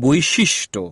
বৈশিষ্ট্য।